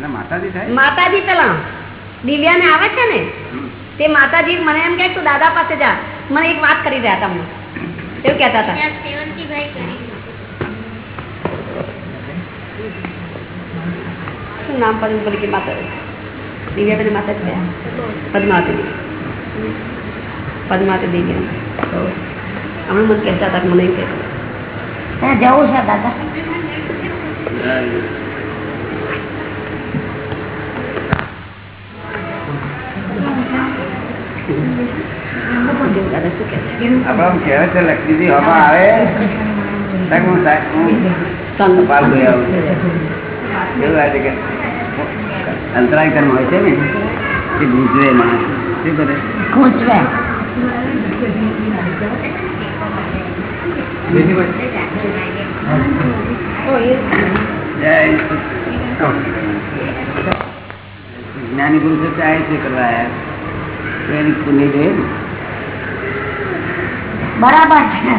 અને માતાજી થાય? માતાજી દિવ્યાને આવે છે ને તે માતાજી મને એમ કે તું દાદા પાસે જા. મને એક વાત કરી રહ્યા તમને. એવું કહેતા હતા. નામ પદ્મ બોલી કે માતા દિવ્યાબેન માતા જ થયા પદ્માવતી દેવી પદ્માવતી દેવી હમણાં મને કહેતા હતા મને એમ કહેતા જવું છે દાદા. અંતરાય કર્મ હોય છે ને એ ગુજરે માણસ. શું કરે? ખૂંચવે જ્ઞાની પુરુષો ચાહે છે કરવા આવ્યા એની પુણ્ય જોઈએ બરાબર છે.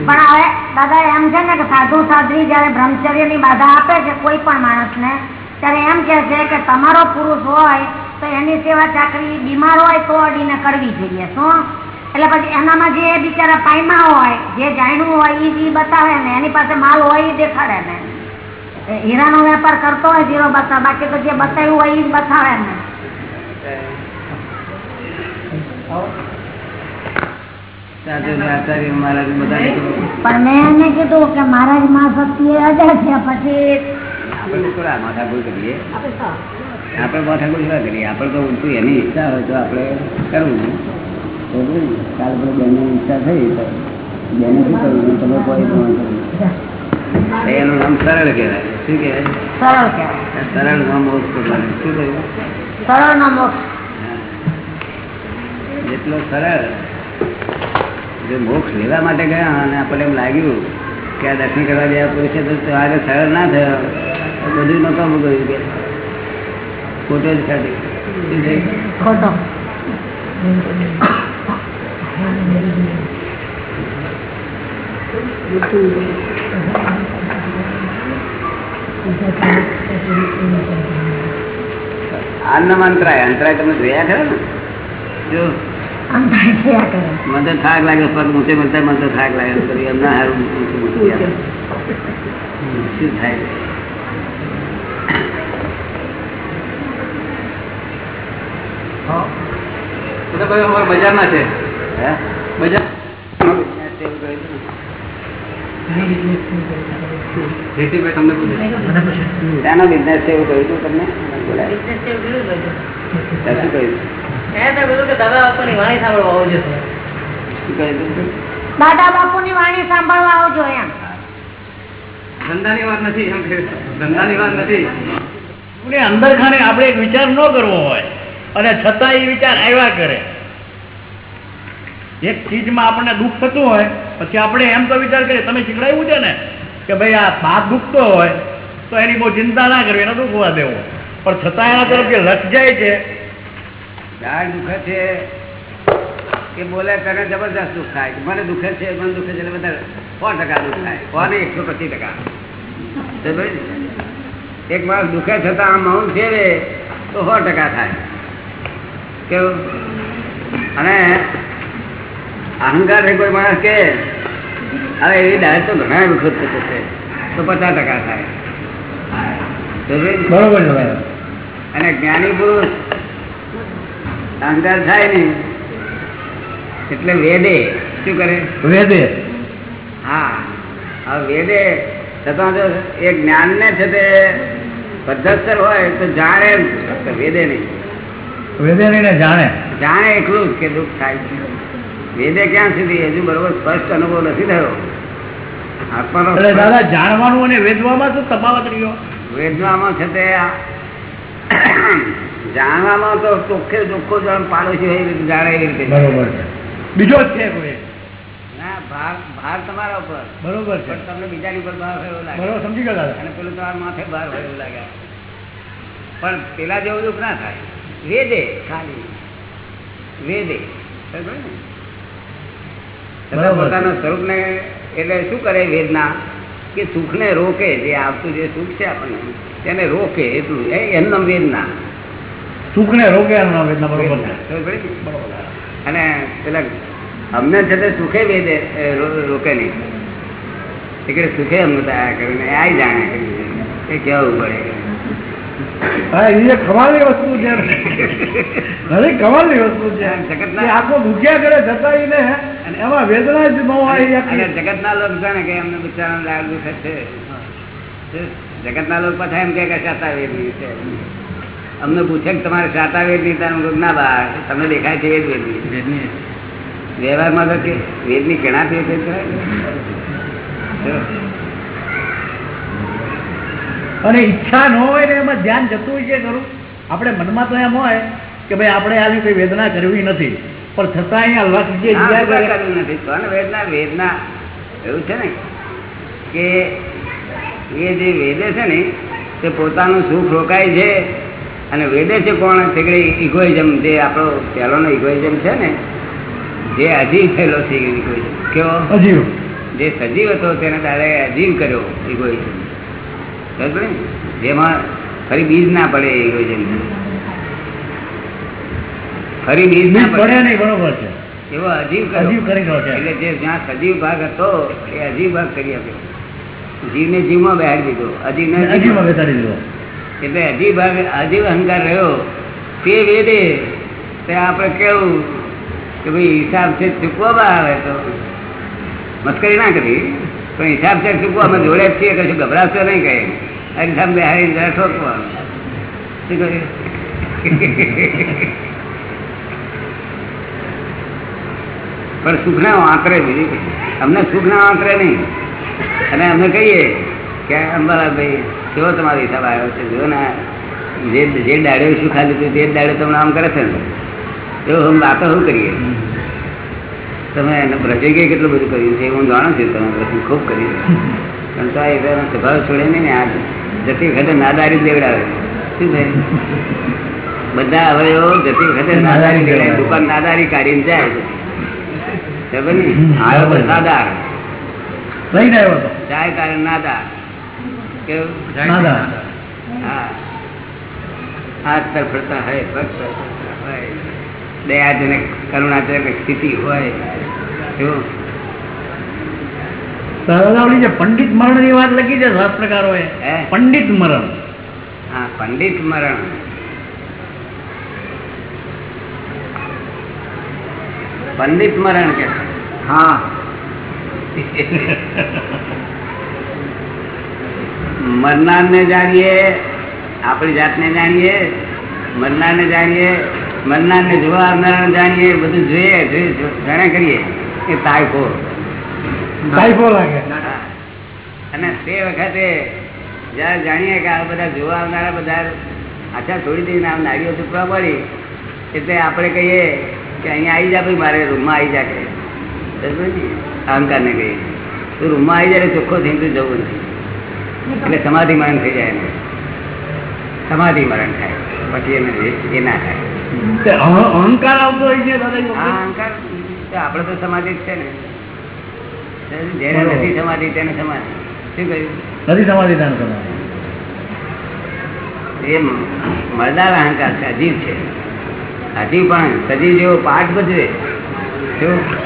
પણ હવે દાદા એમ છે ને કે સાધુ સાધ્વી જયારે બ્રહ્મચર્યની બાધા આપે છે કોઈ પણ માણસ ને ત્યારે એમ કે છે કે તમારો પુરુષ હોય તો એની સેવા ચાકરી બીમાર હોય તો અડીને કરવી જોઈએ શું? એટલે પછી એનામાં જે બિચારા પાયમા હોય જે જાણ્યું હોય એ જ બતાવે ને એની પાસે માલ હોય એ દેખાડે ને. હીરા હીરાનો વેપાર કરતો હોય ઝીરો બતાવે બાકી તો જે બતાવ્યું હોય એ જ બતાવે ને. સાધુ ને આચાર્ય મહારાજ બધાને તો પણ મેં એને કીધું કે મહારાજમાં શક્તિ અડે છે પછી આપણે થોડા માથાકૂટ કરીએ. આપણે તો ઊંચું એની ઈચ્છા હોય તો આપડે કરવું? કાલ પેલો બેનની ઈચ્છા થઈ તો બેને શું કરવું તમે કોઈ એનું નામ સરળ કહેવાય. શું કહેવાય? સરળ કહેવાય. સરળ નામ મોક્ષ શું કહ્યું? સરળ નામ મોક્ષ. જેટલો સરળ જે મોક્ષ લેવા માટે ગયા અને આપણને એમ લાગ્યું કે આ દર્શન કરવા ગયા પુરુષે તો આગળ સરળ ના થયો બધું નકામું ગયું કે. ખોટો જ ખાધી ખોટો. અન્ન મંત્રાય અંતરાય તમે જોયા ખરા ને? જો મને તો થાક લાગે પગ ઊંચે મળતા મને તો થાક લાગે. એમના હારું. શું થાય? છે. બજાર? બિઝનેસ એવું કહ્યું તમને? શું કહ્યું? દાદા બાપુ ની વાણી સાંભળવા આવજો એમ. ધંધાની વાત નથી ધંધાની વાત નથી. અંદર ખાને આપણે એક વિચાર ન કરવો હોય અને છતાં એ વિચાર આવ્યા કરે. એક ચીજમાં આપણને દુઃખ થતું હોય પછી આપણે એમ તો વિચાર કરીએ તમે શીખડાવ્યું છે ને કે ભાઈ આ ભાત દુખતો હોય તો એની બહુ ચિંતા ના કરવી એને દુખવા દેવો. પણ છતાં એના તરફ જે લખ જાય છે દાળ દુખે છે કે બોલે તને જબરદસ્ત દુઃખ થાય મને દુખે છે મને દુખે છે એટલે બધા સો ટકા દુઃખ થાય? કોને એકસો પચીસ ટકા? એક માણસ દુખે છતાં આમ મૌન ફેરે તો સો ટકા થાય. કેવું? અને અહંકાર કોઈ માણસ કે હવે એવી દાળ તો ઘણા વખત થતો છે તો પચાસ ટકા થાય. બરોબર અને જ્ઞાની પુરુષ અહંકાર થાય ને એટલે વેદે શું કરે? વેદે. હા વેદે છતાં જો એ જ્ઞાન ને છે તે પદ્ધતસર હોય તો જાણે વેદે નહીં. વેદે નહીં જાણે. જાણે એટલું જ કે દુઃખ થાય છે. વેદે ક્યાં સુધી? હજુ બરોબર સ્પષ્ટ અનુભવ નથી થયો. આત્માનો દાદા જાણવાનું અને વેદવામાં શું તફાવત રહ્યો? વેદવામાં છે તે જાણવામાં તો ચોખ્ખે ચોખ્ખો જાણ પાડોશી હોય જાણે એવી રીતે. બરોબર છે. બીજો જ છે કોઈ? ના ભાર ભાર તમારા ઉપર. બરોબર છે. પણ તમને બીજાની ઉપર ભાર હોય લાગે. બરોબર સમજી ગયો અને પેલું તમારા માથે ભાર હોય એવું લાગે. પણ પેલા જેવું દુઃખ ના થાય. વેદે ખાલી. વેદે. ને? એટલે શું કરે વેદના? કે સુખને રોકે જે આવતું જે સુખ છે આપણને તેને રોકે એટલું. એ એમનો વેદના. વેદના બરોબર પડી ને? બરોબર. અને પેલા અમને છે તે સુખે વેદે રોકે નહીં. એટલે સુખે અમને દયા કરીને આ જાણે એ કેવું પડે. હા એ કમાલની વસ્તુ છે. ને. ઘણી કમાલની વસ્તુ છે. જગતના- કે આખો દુખ્યા કરે જતા એને અને એમાં વેદના જ ન આવી આખી- જગતના લોક છે ને કે એમને બિચારાને લાગ દુઃખ જ છે જગતના લોક પાછા એમ કે શાતા વેદની છે. અમને પૂછે કે તમારે સાતા વેદની તારે? ના બા તમને દેખાય છે વેદ વેદની. વ્યવહારમાં તો કે વેદની ગણાતી છે અને ઈચ્છા ન હોય ને એમાં ધ્યાન જતું હોય છે ખરું. આપણે મનમાં તો એમ હોય કે ભાઈ આપણે આની કોઈ વેદના કરવી નથી. પણ છતાં અહીંયા લક્ષ જે કરવું નથી. પણ વેદના વેદના એવું છે ને કે એ જે વેદે છે ને તે પોતાનું સુખ રોકાય છે. અને વેદે છે કોણ? છે કે ઇગોઇઝમ જે આપણો પહેલોનો ઇગોઇઝમ છે ને જે અજીવ થયેલો છે ઇગોઇઝમ કેવો? અજીવ. જે સજીવ હતો તેને તારે અજીવ કર્યો ઇગોઇઝમ જેમાં ફરી બીજ ના પડે ઇગોઇઝમ ફરી બીજ ના પડે પડે. નહીં બરોબર છે. એવો અજીવ અજીવ કરી રહ્યો છે. એટલે જે જ્યાં સજીવ ભાગ હતો એ અજીવ ભાગ કરી આપ્યો. જીવને જીવમાં બહાર દીધો. અજીવને અજીવમાં બેસાડી દીધો. એટલે હજી ભાગ, હજી અહંકાર રહ્યો, તે વેદે તે આપણે કેવું કે ભાઈ હિસાબ છે ચૂકવામાં આવે તો. મસ્કરી ના કરી, પણ હિસાબ છે ચૂકવા અમે જોડે જ છીએ, કશું ગભરાશો નહીં કહે આ હિસાબ બેહાડી જરા ઠોકવાનું શું કર્યું પણ સુખના આંતરે બીજું. અમને સુખના આંતરે નહીં. અને અમે કહીએ કે અંબાલાભાઈ કેવો તમારો હિસાબ આવ્યો છે? જો ને જે જે દાડે શું ખાલી હતું તે દાડે તમને આમ કરે છે ને? એવું અમે વાતો શું કરીએ? તમે એને બ્રજે કેટલું બધું કર્યું છે હું જાણું છું તમે બ્રજ ખૂબ કર્યું પણ તો આ એવાનો સ્વભાવ છોડે નહીં ને આ જતી વખતે નાદારી દેવડાવે. શું થાય? બધા અવયવો જતી વખતે નાદારી દેવડાવે. દુકાન નાદારી કાઢીને જાય ને આવ્યો તો નાદાર. લઈને આવ્યો જાય તારે નાદાર. હા. હાથ તરફડતા હોય પગ તરફડતા હોય. દયાજનક કરુણાજનક સ્થિતિ હોય. એવું પંડિત મરણની વાત લખી છે શાસ્ત્રકારો પંડિત મરણ. હા પંડિત મરણ. પંડિત મરણ કે? હા. મરનાર ને જાણીએ આપણી જાતને જાણીએ મરનાર ને જાણીએ મરનાર ને જોવા આવનાર જાણીએ બધું જોઈએ જાણે કરીએ. એ તાયફો તાયફો લાગે. અને તે વખતે જયારે જાણીએ કે આ બધા જોવા આવનારા બધા આછા છોડી દઈને આમ નાળીઓ ચૂકવા પડી એટલે આપણે કહીએ કે અહીંયા આવી જા ભાઈ મારે રૂમમાં આવી જા કે અહંકારને કહીએ. તું રૂમમાં આવી જાય ચોખ્ખો થઈને તું જવું નથી એટલે સમાધિ મરણ થઈ જાય એને સમાધિ મરણ થાય. પછી એને એ- ના થાય. અહંકાર આવતો હોય છે અહંકાર તો આપણે તો સમાધિ જ છે ને. જેને નથી સમાધિ તેને સમાધિ. શું કહ્યું? નથી સમાધિ તેને સમાધિ. એ મરદાર અહંકાર છે અજીવ છે. અજીવ પણ સજીવ જેવો પાઠ ભજવે.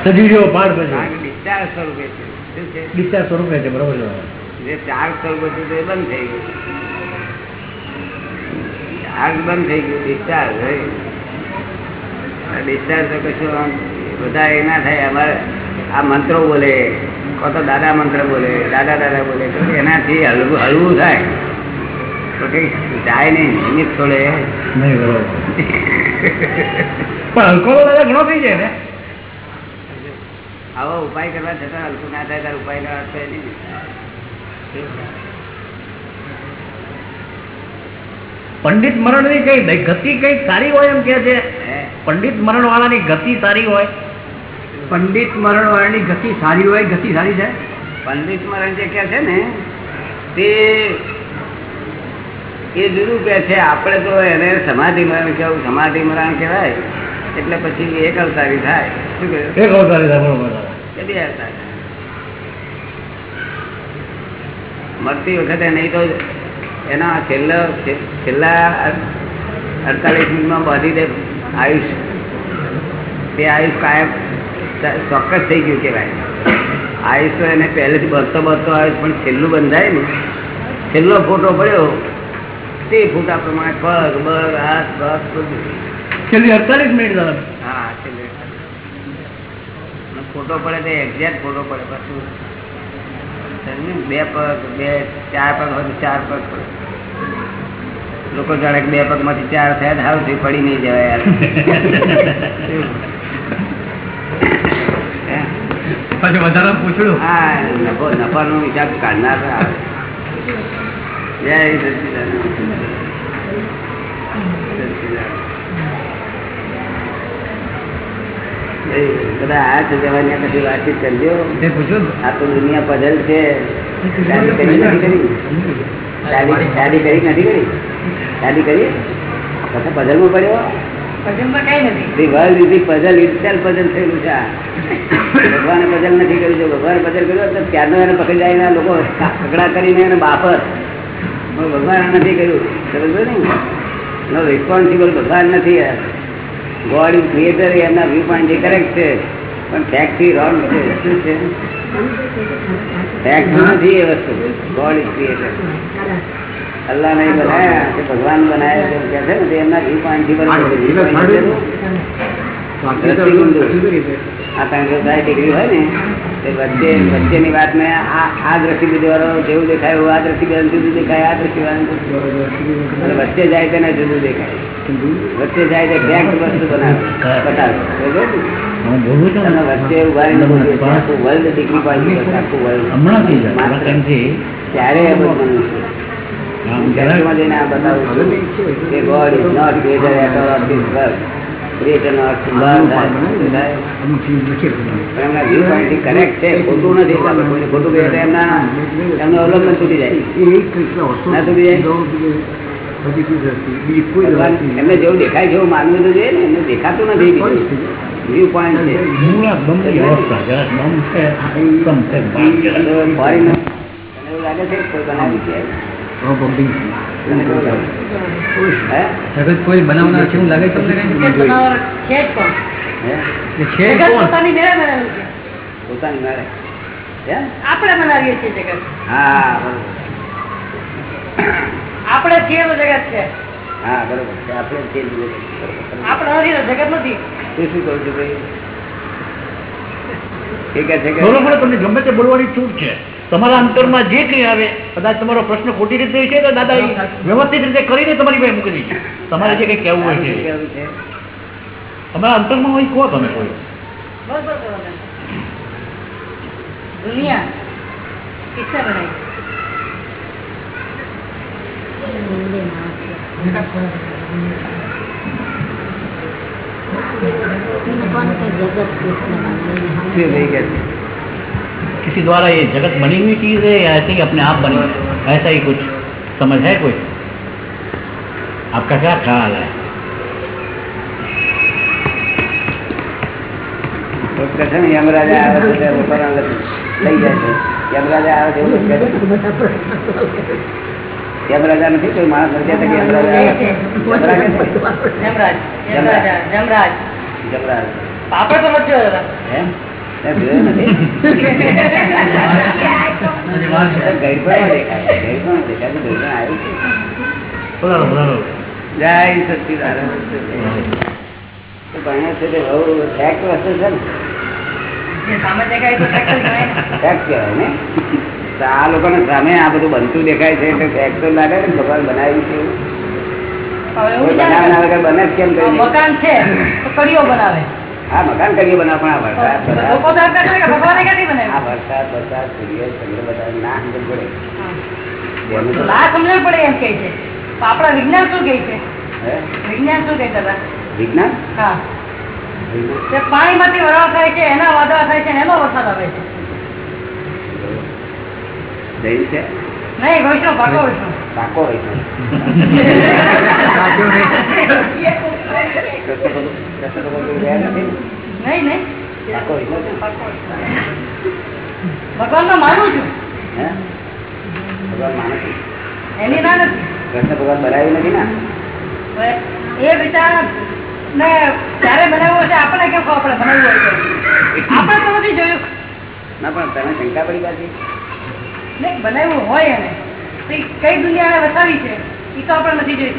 સજીવ જેવો પાઠ ભજવે. ડિસ્ચાર્જ સ્વરૂપે છે. ડિસ્ચાર્જ સ્વરૂપે છે બરોબર જે ચાર્જ સ્વરૂપે છે તે બંધ થઈ ગયું. ચાર્જ બંધ થઈ ગયું ડિસ્ચાર્જ ડિસ્ચાર્જ તો કશું આમ બધા એ ના થાય અમારે આ મંત્રો બોલે કો તો દાદા મંત્ર બોલે દાદા દાદા બોલે તો એનાથી હળવું હળવું થાય. તો કઈ જાય નહીં નિમિત્ત છોડે. નહીં પણ હલકો દાદા ઘણો થઈ જાય ને. આવો ઉપાય કરવા છતાં હલકું ના થાય ત્યારે ઉપાય કરવા થાય નહીં. પંડિત મરણની કઈ ગતિ કઈ સારી હોય એમ કે છે? પંડિત મરણ વાળાની ગતિ સારી હોય? પંડિત મરણ વાળાની ગતિ સારી હોય ગતિ સારી છે? પંડિત મરણ જે કે છે ને તે એ જુદું કે છે આપણે તો એને સમાધિ મરણ કેવું સમાધિ મરણ કહેવાય એટલે પછી એક અવતારી થાય. શું કહ્યું? એક અવતારી થાય બરોબર દાદા. કે બે અવતાર મરતી વખતે નહીં તો એના છેલ્લા છેલ્લા અડતાલીસ મિનિટમાં બાંધી દે આયુષ તે આયુષ કાયમ ચોક્કસ થઈ ગયું કહેવાય. આયુષ તો એને પહેલેથી બધતો બધતો આયુષ પણ છેલ્લું બંધાય ને છેલ્લો ફોટો પડ્યો તે ફોટા પ્રમાણે પગ બગ હાથ પગ બધું. છેલ્લી અડતાલીસ મિનિટ હા છેલ્લે ફોટો પડે તો એક્ઝેક્ટ ફોટો પડે પાછું? બે પગ બે ચાર પગ હોય ચાર પગ લોકો જાણે કે બે પગમાંથી ચાર થયા સારું થયું પડી નહીં જવાય યાર. પછી વધારે પૂછડું? હા નફો નફાનો હિસાબ કાઢનાર જય સચિદાન સચિદાનંદ. એ બધા હાથ જવાની પછી વાતચીત કરજો. આ તો દુનિયા પઝલ છે. શાદી કરી નથી કરી? શાદી કરી કરી શાદી કરી? પછી પઝલમાં પડ્યો. ભગવાને puzzle નથી કર્યું ભગવાન ભગવાને puzzle કર્યું તો ત્યારનો એને પકડી જાય લોકો ઝઘડા કરીને એને બાપર ભગવાન નથી કર્યું. સમજો ને રિસ્પોન્સિબલ ભગવાન નથી ગોડ ઇઝ ક્રિએટર એમના વ્યૂ પોઈન્ટ એ કરેક્ટ છે. પણ ફેક્ટથી રોંગ છે. શું છે? ફેક્ટ નથી એ વસ્તુ. ગોડ ઇઝ ક્રિએટર અલ્લાહ નહીં બનાયા કે ભગવાન બનાયા છે કે છે ને તે એમના વ્યૂ પોઈન્ટથી બરાબર આ કારણ કે ડિગ્રી હોય ને વચ્ચે વચ્ચેની વાતને આ દ્રષ્ટિ દ્રષ્ટિબિંદુ વાળો જેવું દેખાય એવું આ બીજા જુદું દેખાય આ દ્રષ્ટિ અને વચ્ચે જાય તેને જુદું દેખાય. વચ્ચે જાય તે ફેક્ટ વસ્તુ બનાવે. વચ્ચે ઊભા વર્લ્ડ ડિગ્રી આખું વર્લ્ડ ત્યારે એ બધું છે. જઈને આ બતાવું છું. કે world. એમના જેવું દેખાય છે એવું માનવું તો જોઈએ ને. એમને દેખાતું નથી. વ્યૂ પોઈન્ટ છે. લાગે છે કોઈ બનાવ્યું છે? જગત કોઈ બનાવનાર છે એવું લાગે તમને પોતાની મારે આપણે બનાવીએ છીએ જગત. હા આપણે છીએ જગત છે. હા બરોબર છે. આપણે છીએ આપણે જગત નથી. તું શું કહું છું ભાઈ? એ છે કે તમને ગમે તે બોલવાની છૂટ છે. તમારા અંતરમાં જે કંઈ આવે કદાચ તમારો પ્રશ્ન ખોટી રીતે છે તો દાદા એ વ્યવસ્થિત રીતે કરીને તમારી પાસે મૂકી દઈશું તમારે જે કંઈ કહેવું હોય છે. તમારા અંતરમાં હોય કહો તમે કોઈ. બરોબર કરો किसी द्वारा ये जगत बनी हुई चीज है या ऐसे ही अपने आप बनी है ऐसा ही कुछ समझ है कोई आपका क्या ख्याल है તો કહે છે ને યમરાજા આવે છે ત્યારે પોતાના લઈ જાય છે યમરાજા આવે છે એવું કહે છે. યમરાજા નથી કોઈ માણસ નથી કહેતા કે યમરાજા આવે છે. યમરાજ છે? જમરાજ જમરાજ જમરાજ યમરાજ. આપણે તો નથી વસ્તુ છે ને સામે આ આ બધું બનતું દેખાય છે એટલે તો લાગે ને ભગવાન બનાવ્યું છે એવું. હવે એવું કોઈ છે ને બનાવના વગર બને કેમ મકાન છે તો કડીઓ બનાવે હા મકાન કરીએ બનાવ પણ આ વરસાદ કે આ સૂર્ય ચંદ્ર બધા ના પડે. ના સમજણ પડે એમ છે. આપણા વિજ્ઞાન શું કે છે? વિજ્ઞાન શું કહે દાદા? વિજ્ઞાન? હા. તે પાણીમાંથી વરાળ થાય છે એના વાદળા થાય છે એનો વરસાદ આવે છે. નહીં વૈષ્ણવ ભાગો વૈષ્ણવ. પાકો હોય ભગવાન- માનું છું. માને છે. એની ના નથી. કૃષ્ણ ભગવાન બનાવ્યું નથી ને? એ બિચારા ને ત્યારે બનાવ્યું હશે આપણને કેમ ખબર આપણે બનાવ્યું? આપણે તો નથી જોયું. ના પણ તમે શંકા પડી પાછી નહીં બનાવ્યું હોય એને. કઈ દુનિયા વસાવી છે? એ તો આપણે નથી જોયું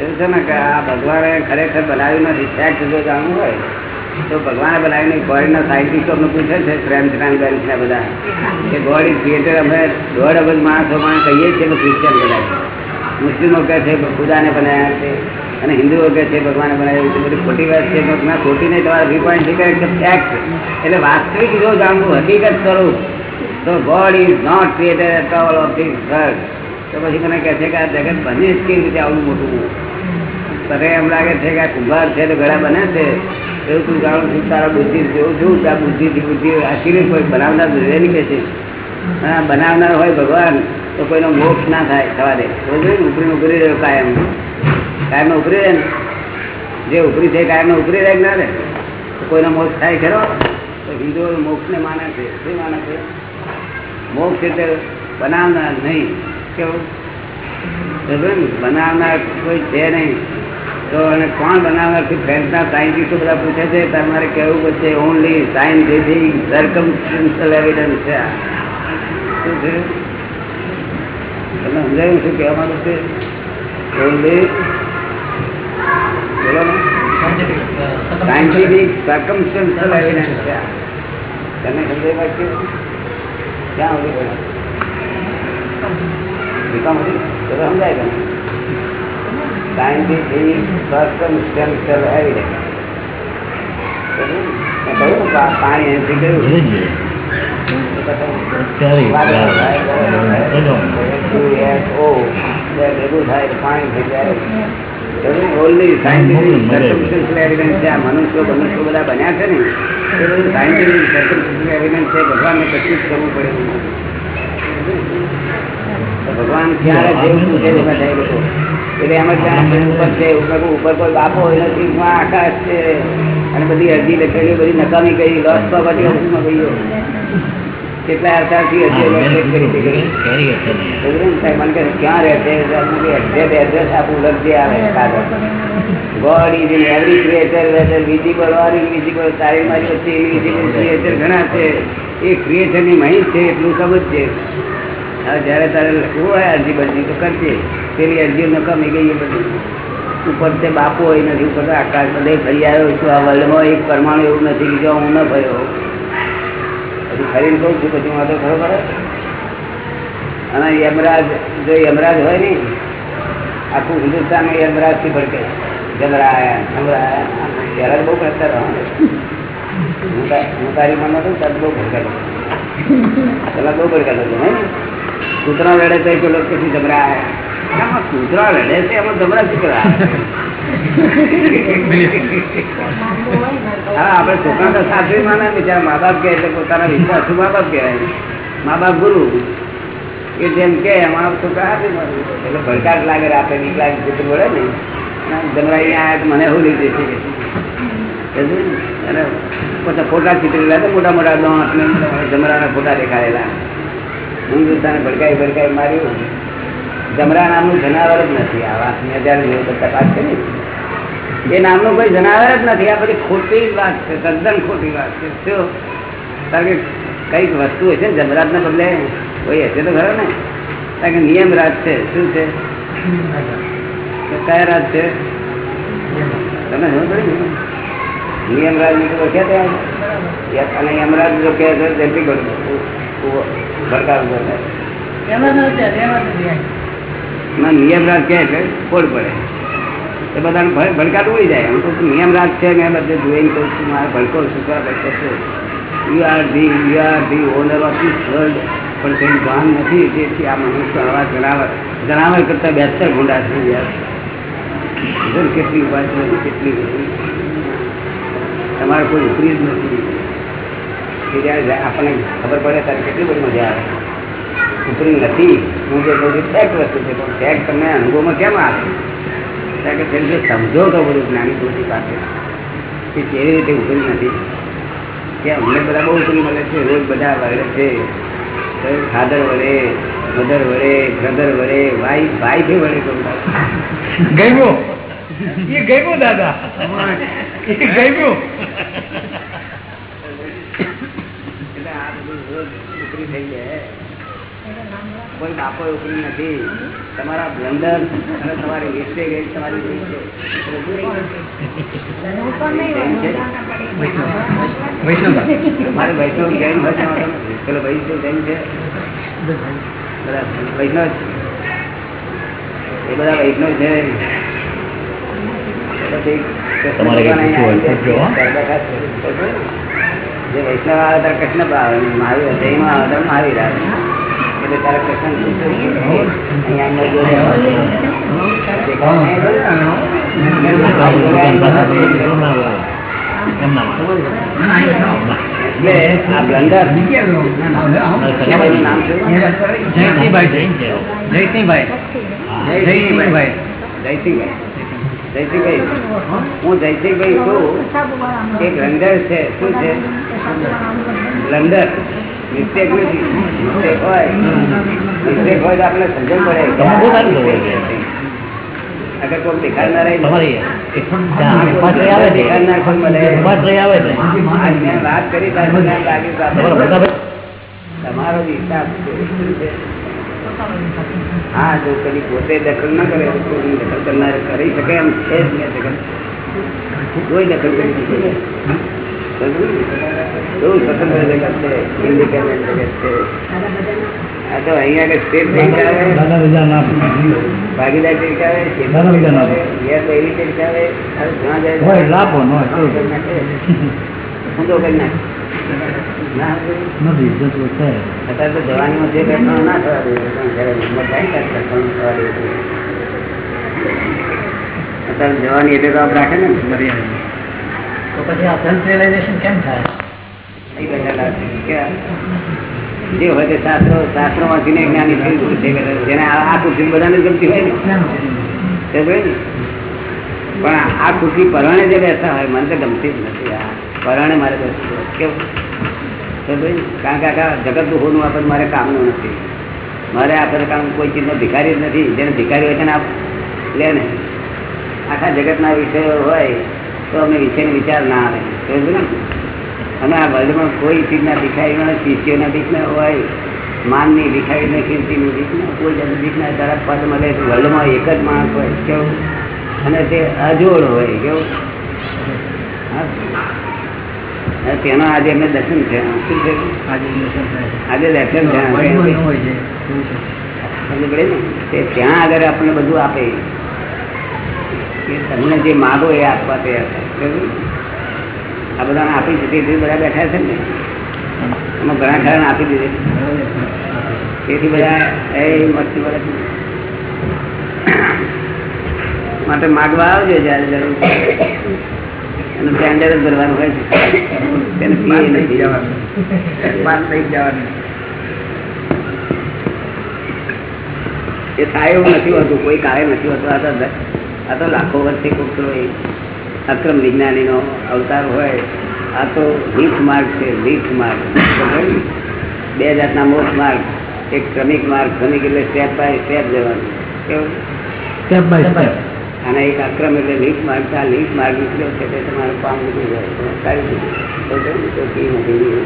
એવું છે ને કે આ ભગવાને ખરેખર બનાવ્યું નથી. જો જાણવું હોય, તો ભગવાને બનાવીને ગોડના ફોરેનના સાયન્ટિસ્ટો અમને પૂછે છે પ્રેમ બેન્ચ ને બધા. કે ગોડ ઇઝ ક્રિએટર અમે દોઢ અબજ માણસો માં કહીએ છીએ કે ક્રિશ્ચિયન બનાવ્યું મુસ્લિમો કહે છે ખુદાને બનાવ્યા છે, અને હિન્દુઓ કહે છે ભગવાને બનાવ્યું છે. બધી ખોટી વાત છે ખોટી નહીં, તમારા વ્યૂ પોઈન્ટ એટલે વાસ્તવિક જો જાણવું, હકીકત સ્વરૂપ તો God is not creator at તો પછી મને કહે છે કે આ જગત બને જ કેવી રીતે આવું મોટું તને એમ લાગે છે કે આ કુંભાર છે તો ઘડા બને છે? એવું તું જાણું છું, તારા બુદ્ધિ જોઉં છું કે આ બુદ્ધિથી બુદ્ધિ આખી કોઈ બનાવનાર જોઈએ નહીં કે છે. બનાવનાર હોય ભગવાન, તો કોઈનો મોક્ષ ના થાય, થવા દે? ઉપરી ઉપરી રહ્યો કાયમ. કાયમ ઉપરી રહે ને? જે ઉપરી છે કાયમ ઉપરી રહે ના રહે? કોઈનો મોક્ષ થાય ખરો? તો હિન્દુઓ મોક્ષને માને છે. શું માને છે? મોક્ષ એટલે બનાવનાર નહીં. કેવું? બનાવનાર કોઈ છે નહીં. તો અને કોણ બનાવનાર છે ફ્રેન્ડના સાયન્ટિસ્ટો બધા પૂછે છે, તમારે કહેવું પડશે ઓનલી સાયન્ટિફિક સર્કમસ્ટન્શિયલ એવિડન્સ છે. શું છે? તમે સમજાયું શું કહેવા માંગુ છે? ઓનલી બોલો ને. સાયન્ટિફિક સર્કમસ્ટન્શિયલ એવિડન્સ છે. તમે સમજાય ક્યાં સુધી બીકોમ હતી તો સમજાય તમે સાયન્ટિફિક સર્કમસ્ટન્શિયલ એવિડન્સ કહ્યું પાણી એનાથી ગયું ભેગું થાય પાણી થઈ જાય ઓનલી સાયન્ટિફિક સર્કમસ્ટન્શિયલ એવિડન્સ છે. આ મનુષ્યો મનુષ્યો બધા બન્યા છે ને એ બધું સાયન્ટિફિક સર્કમસ્ટન્શિયલ એવિડન્સ છે. ભગવાનને કશું જ કરવું પડે. એવું નથી. તો ભગવાન ક્યારે જેવું છે બધા એ લોકો. એટલે એમાં ઉપર છે ઉપર ઉપર કોઈ બાપો હોય નથી આકાશ છે. અને બધી અરજી લખેલી બધી નકામી કરી લોસ પ્રોપર્ટી ઓફિસમાં ગયો કેટલા અર્થાથી મને ક્યાં રહે છે? એક્ઝેક્ટ એડ્રેસ આપું લખજે આવે God is in every creator whether visible or invisible તારી મારી વચ્ચે ઇનવિઝિબલ ક્રિએટર ઘણા છે. એ ક્રિએટરની માહિતી છે એટલું સમજશે હવે જ્યારે તારે લખવું હોય અરજી બધી તો કરજે. પેલી અરજી નકામી ગઈ એ બધી. ઉપર તે બાપુ હોય નથી ઉપર આકાશ બધે ફરી આવ્યો છું. આ વર્લ્ડમાં એક પરમાણુ એવું નથી કે જો હું ન ફર્યો પછી ખરીને કહું છું, પછી વાંધો ખરો પડે અને યમરાજ, જો યમરાજ હોય ને, આખું હિન્દુસ્તાન યમરાજથી ભડકે. જમરાયા બહુ કરતા રહો. હું તારી મનમાં હતું ત્યારે બહુ ભડકાતો પેલા બહુ ભડકાતો હતો કૂતરા લડે તો પેલો પછી જમરાયા. કૂતરા લડે છે એમાં જમરા શું કરવા હા, આપણે છોકરા તો સાસરી માને બિચારા મા બાપ કે એટલે પોતાના વિશ્વાસ મા બાપ કહેવાય. મા બાપ ગુરુ કે જેમ કે એમાં છોકરા આપી એટલે ભડકાટ લાગે આપે બીક લાગે કૂતરું વળે ને. જમરાઈ તો મને એવું સમજ્યું ને? અને પોતા ફોટા ચીતરેલા તો મોટા મોટા દાંત ને જમરાના ફોટા દેખાડેલા. હિન્દુસ્તાને ભડકાઈ ભડકાઈ માર્યું. જમરા નામનું જનાવર જ નથી. આ વાત મેં જયારે તપાસ કરી. એ નામનું કોઈ જનાવર જ નથી. આ બધી ખોટી વાત છે તદ્દન ખોટી વાત છે. શું? કારણ કે કંઈક વસ્તુ હશે ને જમરાતને બદલે કોઈ હશે તો ખરો ને? કારણ કે નિયમ રાજ છે. શું છે? કયા રાજ છે? તમે શું કર્યું નિયમ રાજની તો ક્યાં ત્યાં. અને યમરાજ જો કે જેથી ભડકાવું થાય નિયમ રાજ કહે એટલે ખોડ પડે. એ બધાને ભડકાટ ઉડી જાય. હું તો નિયમ રાજ છે મેં બધે જોઈને કહું છું, મારે ભડકો શીખવા ભડકો છે you are the you are the owner of this world પણ કંઈ ભાન નથી, તેથી આ મનુષ્ય આવા જણાવર જણાવર કરતાં બેસતા ગુંડા છે યાર. કેટલી ઉપાય છે કેટલી તમારે કોઈ ઉપરી જ નથી. કે આપણને ખબર પડે ત્યારે કેટલી બધી મજા આવે. ઉપરી નથી. હું જે કહું છું ફેક વસ્તુ છે પણ ફેક તમને અનુભવમાં કેમ આવે? કારણ કે તેમ જો સમજો તો બધું જ્ઞાની પુરુષની પાસે. કે કેવી રીતે ઉતરી નથી? કે અમને બધા બહુ ઉતરી મળે છે રોજ બધા વળે છે. ફાધર વડે મધર વડે બ્રધર વડે ભાઈ વાઈફ વડે તમને ગયો એ ગયો દાદા? એ ગમ્યું? એટલે આ બધું રોજ ઉતરી થઈ જાય. કોઈ બાપો ઉપરી નથી. તમારા બ્લન્ડર અને તમારી મિસ્ટેક એ તમારી મારે વૈષ્ણવ જૈન નથી. પેલો વૈષ્ણવ જૈન છે. બધા વૈષ્ણવ એ બધા વૈષ્ણવ છે. જે વૈષ્ણવ આવે ત્યારે કૃષ્ણ આવે મહાવીર જૈન આવે ત્યારે મહાવીર આવે. એટલે જયસિંહભાઈ જયસિંહભાઈ. હું જયસિંહભાઈ છું. એ બ્લન્ડર છે. શું છે? બ્લન્ડર. મિસ્ટેક નથી મિસ્ટેક હોય. મિસ્ટેક હોય તો આપણે સમજણ પડે કે તમે બહુ સારું આ બોલો અગર કોઈ દેખાડનાર દેખાડનાર કોઈ મળે. વાત કરી તમારા હિસાબ? હા જો કદી પોતે દખલ ન કરે તો કોઈ દખલ કરનાર કરી શકે એમ છે જ નહીં. દખલ. કોઈ દખલ કરી શકે. નહીં. સમજ્યું ને? બહુ સ્વતંત્ર જગત છે ઇન્ડિપેન્ડન્ટ જગત છે આ તો અહીંયા આગળ સ્ટેટ બેંક આવે દાદા રજા ના ભાગીદાર તરીકે આવે દાદા રજા ના આપે. યસ એવી તરીકે આવે હવે ઘણા જાય હોય લાભો ન હોય હું કરી નાખે. હું તો કરી નાખ ના નથી જતું છે અત્યારે તો જવાનીમાં જે ઘટના ના થવા દે જ્યારે ઉંમર થાય ત્યારે ઘટના થવા દે અત્યારે જવાની એટલે તો આપ રાખે ને તો પછી આ સેલ્ફ રિયલાઇઝેશન કેમ થાય એ બેઠેલા છે કે જે હોય તે શાસ્ત્રો શાસ્ત્રો વાંચીને જ્ઞાની થઈ ગયું છે. જેને આ ખુરશી બધાને ગમતી હોય ને. પણ આ ખુરશી પરણે જે બેસતા હોય, મને તો ગમતી જ નથી. આ પરણે મારે બેસતું કેવું? કારણ કે આખા જગત દુઃખોનું આપણે મારે કામનું નથી. મારે આપણે કામ કોઈ ચીજનો ભિખારી જ નથી. જેને ભિખારી હોય તેને આપ લે ને. આખા જગતના વિષયો હોય, તો અમે વિષયનો વિચાર ના આવે. સમજ ને. અને આ વર્લ્ડમાં કોઈ ચીજના ભિખારીમાં શિષ્યોના ભીખ ના હોય માનની ભિખારીને કીર્તિની ભીખ ના કોઈ જાતની ભીખ ના તારા પદ મળે વર્લ્ડમાં એક જ માણસ હોય કેવું? અને તે અજોડ હોય કેવું? હા. તેનો આજે એમને દર્શન છે શું છે આજે દર્શન છે. ને? તે ત્યાં આગળ આપણને બધું આપે. કે તમને જે માગો એ આપવા તૈયાર થાય? આ બધાને આપી દીધી બધા બેઠા છે ને. એમાં ઘણા ખરા આપી દીધે. તેથી બધા એ મસ્તી છે. માટે માગવા આવજો જયારે જરૂર એનું ટેન્ડર જ ભરવાનું હોય છે. તેને ફી એ જવાનું. એ થાય એવું નથી હોતું. કોઈ કાળે નથી હોતું. આ તો આ તો લાખો વર્ષથી કોક એ અક્રમ વિજ્ઞાનીનો અવતાર હોય આ તો રીત માર્ગ છે રીત માર્ગ. બે જાતના મોક્ષ માર્ગ. એક ક્રમિક માર્ગ ક્રમિક એટલે સ્ટેપ બાય સ્ટેપ જવાનું. કેવું? સ્ટેપ બાય સ્ટેપ અને એક અક્રમ એટલે લીફ માર્ગ આ લીટ માર્ગ નીકળ્યો છે તે તમારું કામ નીકળી જાય. તમે કાઢી તો ફી નથી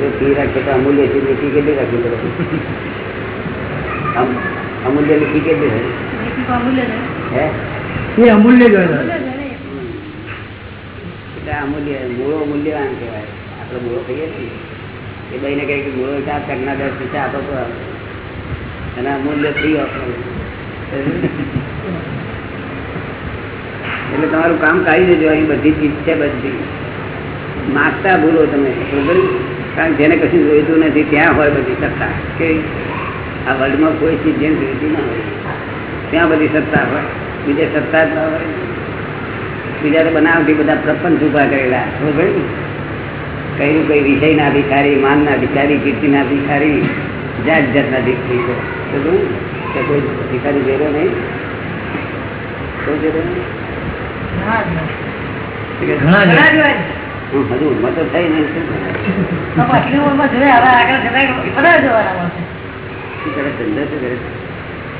જો ફી રાખે તો અમૂલ્ય છે ફી કેટલી રાખવી પડે? અમ- અમૂલ્યની ફી કેટલી હોય? હે? એ અમૂલ્ય જ એટલે અમૂલ્ય મૂળો મૂલ્યવાન કહેવાય. આપણે મૂળો કહીએ છીએ. એ ભાઈને કહે કે મૂળો ચાર ટકના દસ પૈસા આપો તો એના મૂલ્ય ફ્રી ઓફ એટલે તમારું કામ કાઢી દેજો અહીં બધી ચીજ છે બધી. માગતા ભૂલો તમે બરોબર? કારણ કે જેને કશું જોઈતું નથી ત્યાં હોય બધી સત્તા. કે આ વર્લ્ડમાં કોઈ ચીજ જેને જોઈતી ના હોય ત્યાં બધી સત્તા હોય. બીજે સત્તા જ ના હોય. બીજા તો બનાવટી બધા પ્રપંચ ઊભા કરેલા. ખબર કયું કઈ વિષય ના અધિકારી માન ના અધિકારી કીર્તિ ના અધિકારી જાત જાત ના દીકરી તો કોઈ અધિકારી જેરો નહીં. થઈ નહીં. ધંધા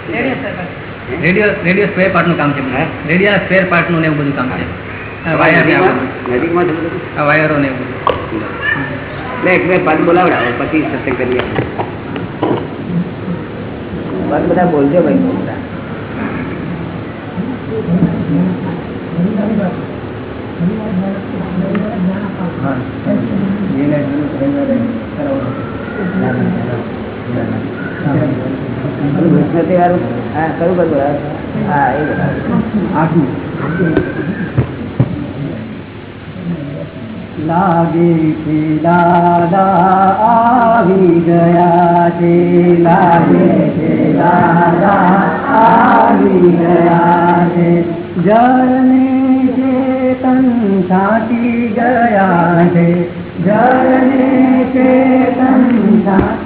શું રેડિયો સ્પેર પાર્ટનું કામ છે રેડિયો સ્પેર પાર્ટનું એવું બધું કામ છે. વાયરો ને એવું બધું. બોલાવડાવે પછી સત્સંગ કરીએ. બધા બોલજો ભાઈ બધા. હા. લાગે છે દાદા આવી ગયા છે લાગે છે દાદા આવી ગયા છે જરને ચેતન છાટી ગયા છે જરને ચેતન છાટી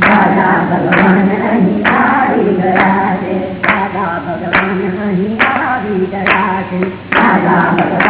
દાદા ભગવાન અહીં આવી ગયા છે દાદા ભગવાન અહીં આવી ગયા છે દાદા ભગવાન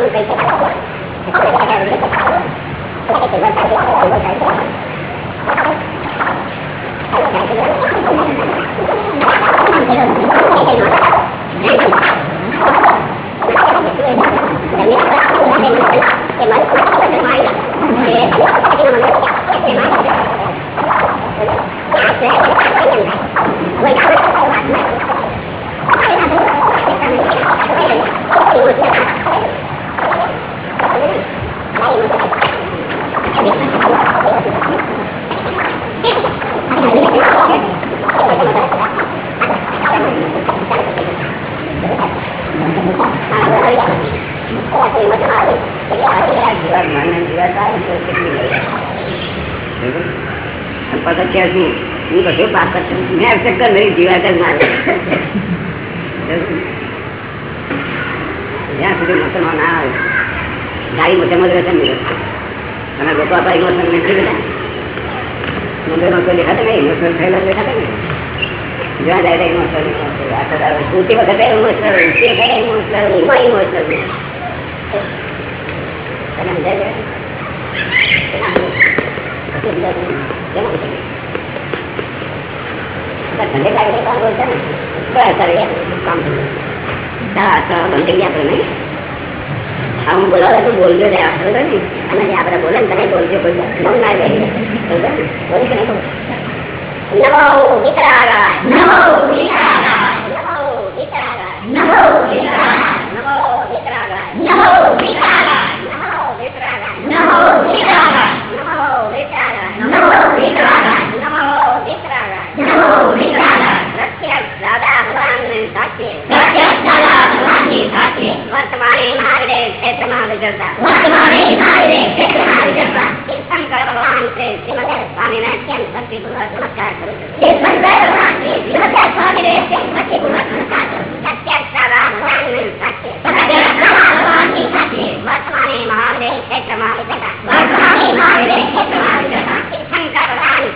પગથિયા છું હું કશું પાપ કરતો. મેં ચક્કર નહીં જીવાતા મારે જ્યાં સુધી મુસલમાન ના આવે ગાડી મોટામાં જ રહેશે ને અને લોકો આપણા ઇમોશનલ નથી બધા. મંદિરમાં કોઈ ખાતે નહીં ઇમોશનલ થયેલા દેખાતા જાય ઇમોશનલ ઉઠતી વખતે ઇમોશનલ ઉઠતી વખતે ઇમોશનલ ઊંઘમાં ઇમોશનલ તમે સમજાય ઠંડે કાઢે કામ ને કામ? થયું બંધ થઈ ગયા આપણે હું બોલાવે તો બોલજો રે આપણે અને આપણે બોલે ને તમે બોલજો કોઈ મન ના જાય બોલી કે નમો વિતરાગા નમો વિતરાગા નમો વિતરાગા નમો વિતરાગા નમો વિતરાગા નમો વિતરાગા નમો વિતરાગા નમો વિતરાગા નમો વિતરાગા નમો વિતરાગા નમો વિતરાગા નમો વિતરાગા સત્ય દાદા ભગવાન સત્ય વર્તમાને મારે ક્ષેત્રમાં વિચરતા